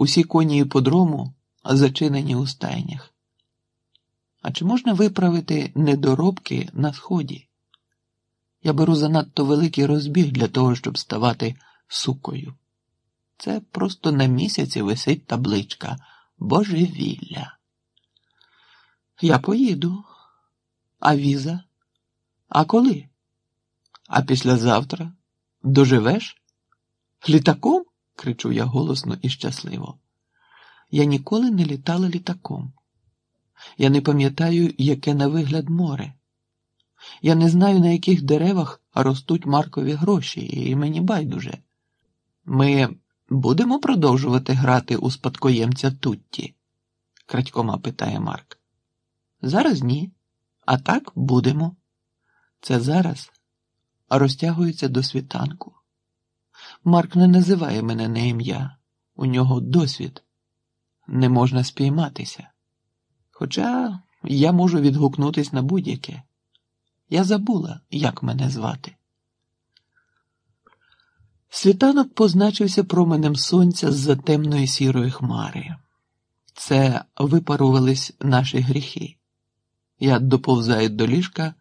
Усі коні іподрому зачинені у стайнях. А чи можна виправити недоробки на сході? Я беру занадто великий розбіг для того, щоб ставати сукою. Це просто на місяці висить табличка Божевілля. Я поїду. А віза? А коли? А післязавтра? Доживеш? Літаком? Кричу я голосно і щасливо. Я ніколи не літала літаком. Я не пам'ятаю, яке на вигляд море. Я не знаю, на яких деревах ростуть маркові гроші, і мені байдуже. Ми будемо продовжувати грати у спадкоємця Тутті? крадькома питає Марк. Зараз ні, а так будемо. Це зараз розтягується до світанку. Марк не називає мене на ім'я, у нього досвід. Не можна спійматися. Хоча я можу відгукнутись на будь-яке. Я забула, як мене звати. Світанок позначився променем сонця з-за темної сірої хмари. Це випарувались наші гріхи. Я доповзаю до ліжка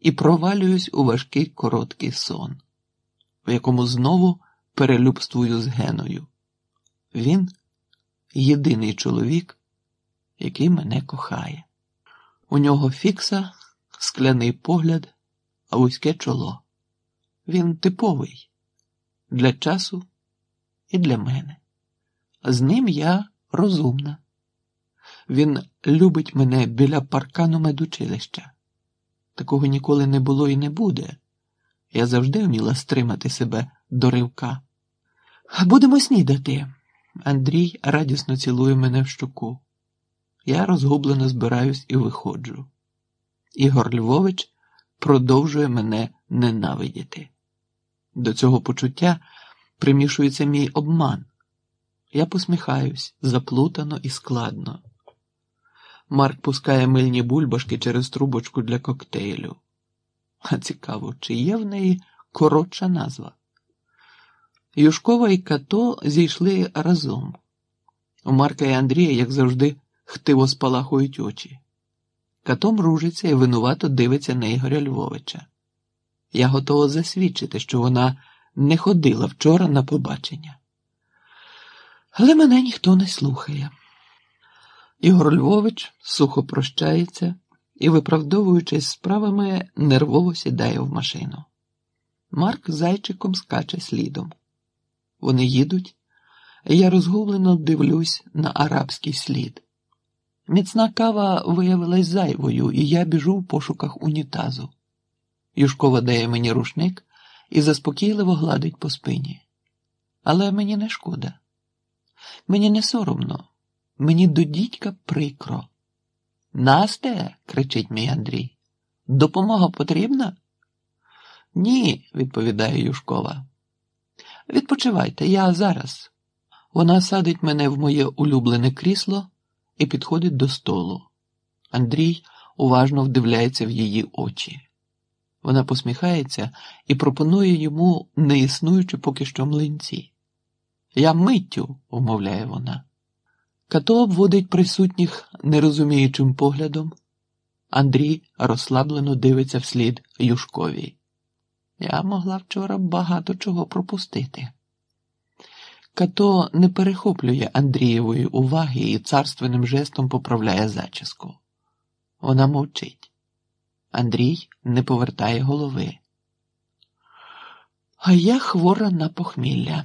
і провалююсь у важкий короткий сон, в якому знову перелюбствую з Геною. Він єдиний чоловік, який мене кохає. У нього фікса, скляний погляд, а вузьке чоло. Він типовий для часу і для мене. З ним я розумна. Він любить мене біля паркану медучилища. Такого ніколи не було і не буде. Я завжди вміла стримати себе до ривка. Будемо снідати. Андрій радісно цілує мене в щоку. Я розгублено збираюсь і виходжу. Ігор Львович продовжує мене ненавидіти. До цього почуття примішується мій обман. Я посміхаюсь заплутано і складно. Марк пускає мильні бульбашки через трубочку для коктейлю. А цікаво, чи є в неї коротша назва? Юшкова і Като зійшли разом. У Марка і Андрія, як завжди, хтиво спалахують очі. Като мружиться і винувато дивиться на Ігоря Львовича. Я готова засвідчити, що вона не ходила вчора на побачення. Але мене ніхто не слухає. Ігор Львович сухо прощається і, виправдовуючись справами, нервово сідає в машину. Марк зайчиком скаче слідом. Вони їдуть, я розгублено дивлюсь на арабський слід. Міцна кава виявилась зайвою, і я біжу в пошуках унітазу. Юшкова дає мені рушник і заспокійливо гладить по спині. Але мені не шкода. Мені не соромно, мені до дідька прикро. Насте, кричить мій Андрій, допомога потрібна? Ні, відповідає Юшкова. Відпочивайте, я зараз. Вона садить мене в моє улюблене крісло і підходить до столу. Андрій уважно вдивляється в її очі. Вона посміхається і пропонує йому неіснуючи поки що млинці. Я миттю, умовляє вона. Като обводить присутніх нерозуміючим поглядом. Андрій розслаблено дивиться вслід Юшковій. Я могла вчора багато чого пропустити. Като не перехоплює Андрієвої уваги і царственним жестом поправляє зачіску. Вона мовчить. Андрій не повертає голови. А я хвора на похмілля.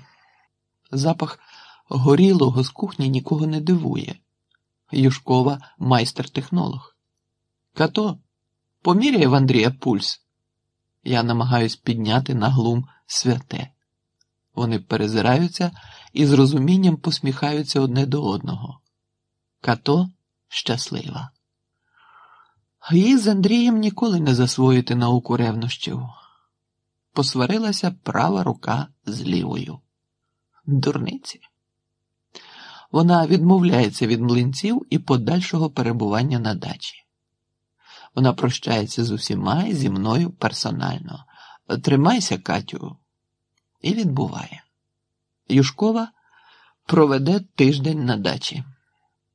Запах горілого з кухні нікого не дивує. Юшкова майстер-технолог. Като, поміряє в Андрія пульс. Я намагаюсь підняти на глум святе. Вони перезираються і з розумінням посміхаються одне до одного. Като щаслива. Їй з Андрієм ніколи не засвоїти науку ревнощів. Посварилася права рука з лівою. Дурниці. Вона відмовляється від млинців і подальшого перебування на дачі. Вона прощається з усіма і зі мною персонально. Тримайся, Катю, і відбуває. Юшкова проведе тиждень на дачі.